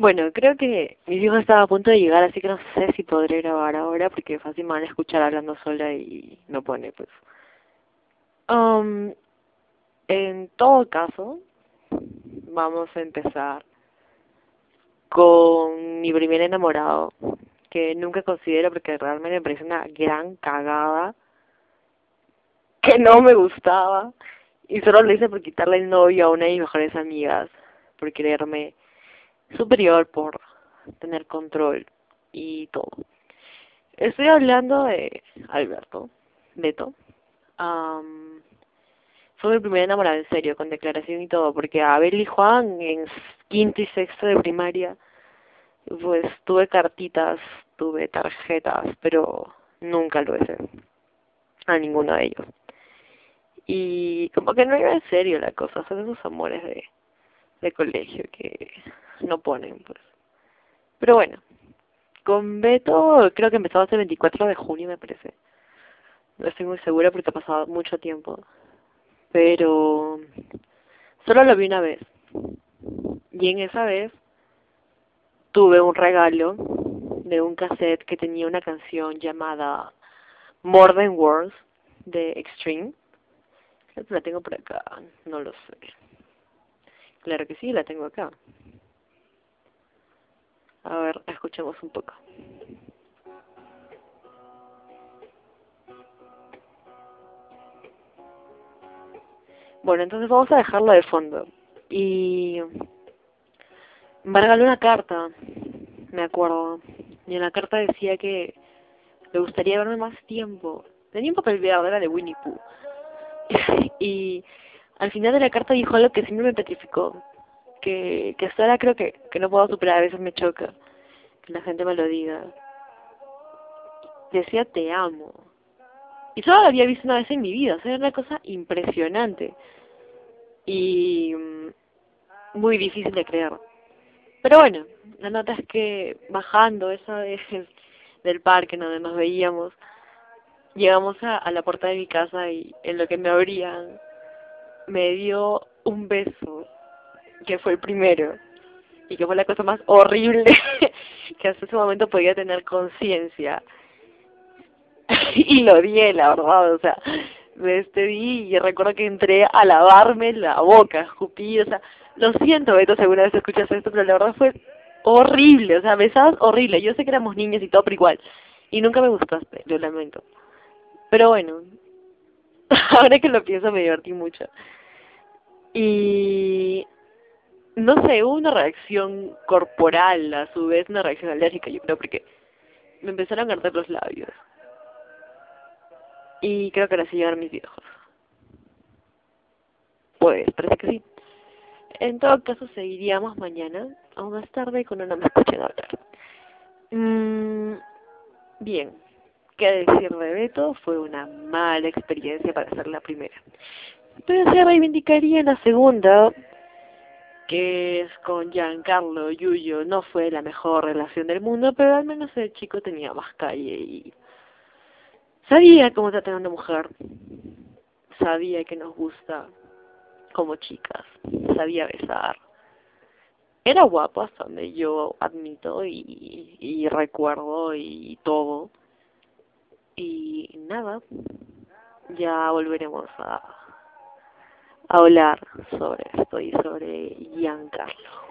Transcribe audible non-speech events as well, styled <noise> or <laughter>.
Bueno, creo que mis hijos estaba a punto de llegar, así que no sé si podré grabar ahora, porque fácil me van a escuchar hablando sola y no pone, pues. Um, en todo caso, vamos a empezar con mi primer enamorado, que nunca considero porque realmente me parece una gran cagada, que no me gustaba, y solo lo hice por quitarle el novio a una de mis mejores amigas, por quererme superior por tener control y todo. Estoy hablando de Alberto, Beto. Um, fue mi primer enamorado en serio, con declaración y todo, porque Abel y Juan en quinto y sexto de primaria, pues tuve cartitas, tuve tarjetas, pero nunca lo hice a ninguno de ellos. Y como que no iba en serio la cosa, son esos amores de, de colegio que no ponen, pues. Pero bueno, con Beto creo que empezamos el 24 de junio, me parece. No estoy muy segura porque ha pasado mucho tiempo. Pero solo lo vi una vez. Y en esa vez tuve un regalo de un cassette que tenía una canción llamada More Than Words de Extreme. Creo que la tengo por acá, no lo sé. Claro que sí, la tengo acá. A ver, escuchemos un poco. Bueno, entonces vamos a dejarlo de fondo. Y me regaló una carta, me acuerdo. Y en la carta decía que le gustaría verme más tiempo. Tenía un papel verde, era de Winnie Pooh. <laughs> y al final de la carta dijo algo que siempre me petrificó que, que hasta ahora creo que, que no puedo superar, a veces me choca que la gente me lo diga. Decía te amo. Y solo lo había visto una vez en mi vida, o sea, era una cosa impresionante. Y mm, muy difícil de creer. Pero bueno, la nota es que bajando esa <laughs> vez del parque donde nos veíamos, llegamos a, a la puerta de mi casa y en lo que me abrían, me dio un beso que fue el primero y que fue la cosa más horrible <laughs> que hasta ese momento podía tener conciencia. <laughs> y lo odié, la verdad, o sea, me despedí y recuerdo que entré a lavarme la boca, escupí, o sea, lo siento, Beto, si alguna vez escuchas esto, pero la verdad fue horrible, o sea, besabas horrible. Yo sé que éramos niños y todo, pero igual. Y nunca me gustaste, lo lamento. Pero bueno, <laughs> ahora que lo pienso me divertí mucho. Y no sé, hubo una reacción corporal, a su vez una reacción alérgica, yo creo, porque me empezaron a arder los labios. Y creo que ahora sí mis viejos. Pues, parece que sí. En todo caso, seguiríamos mañana, aún más tarde, cuando no me escuchen hablar. Mm, bien, qué decir de Beto, fue una mala experiencia para ser la primera. Pero se reivindicaría en la segunda, que es con Giancarlo Yuyo, no fue la mejor relación del mundo, pero al menos el chico tenía más calle y sabía cómo tratar a una mujer, sabía que nos gusta como chicas, sabía besar. Era guapo hasta donde yo admito y, y recuerdo y todo. Y nada, ya volveremos a hablar sobre esto y sobre Giancarlo.